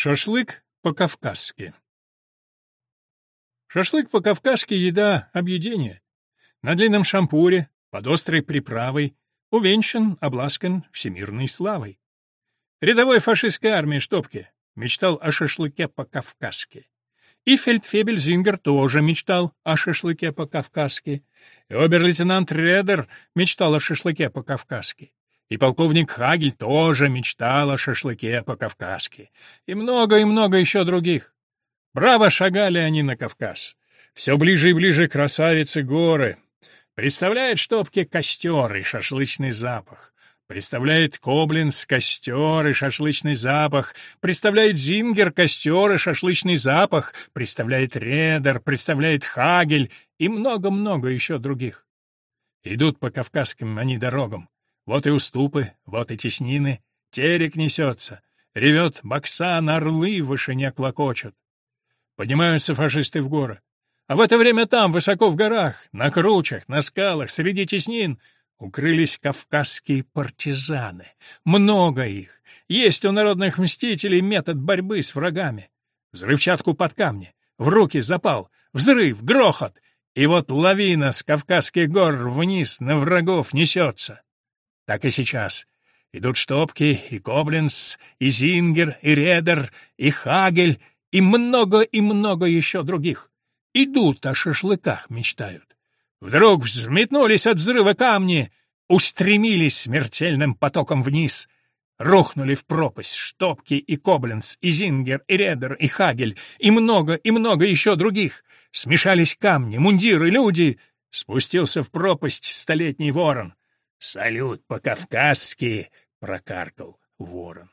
Шашлык по-кавказски. Шашлык по-кавказски — еда объедения. На длинном шампуре, под острой приправой, увенчан, обласкан всемирной славой. Рядовой фашистской армии Штопке мечтал о шашлыке по-кавказски. И фельдфебель Зингер тоже мечтал о шашлыке по-кавказски. И обер-лейтенант Редер мечтал о шашлыке по-кавказски. И полковник Хагель тоже мечтал о шашлыке по-кавказски. И много и много еще других. Браво шагали они на Кавказ. Все ближе и ближе красавицы горы. Представляет штопке костер и шашлычный запах. Представляет Коблинс костер и шашлычный запах. Представляет Зингер костер и шашлычный запах. Представляет Редер, представляет Хагель и много-много еще других. Идут по кавказским они дорогам. Вот и уступы, вот и теснины. Терек несется. Ревет Баксан, орлы в вышине клокочут. Поднимаются фашисты в горы. А в это время там, высоко в горах, на кручах, на скалах, среди теснин, укрылись кавказские партизаны. Много их. Есть у народных мстителей метод борьбы с врагами. Взрывчатку под камни, в руки запал, взрыв, грохот. И вот лавина с Кавказских гор вниз на врагов несется. Так и сейчас. Идут Штопки, и Коблинс, и Зингер, и Редер, и Хагель, и много и много еще других. Идут о шашлыках мечтают. Вдруг взметнулись от взрыва камни, устремились смертельным потоком вниз. Рухнули в пропасть Штопки и Коблинс, и Зингер, и Редер, и Хагель, и много, и много еще других. Смешались камни, мундиры, люди. Спустился в пропасть столетний ворон. «Салют по-кавказски!» — прокаркал ворон.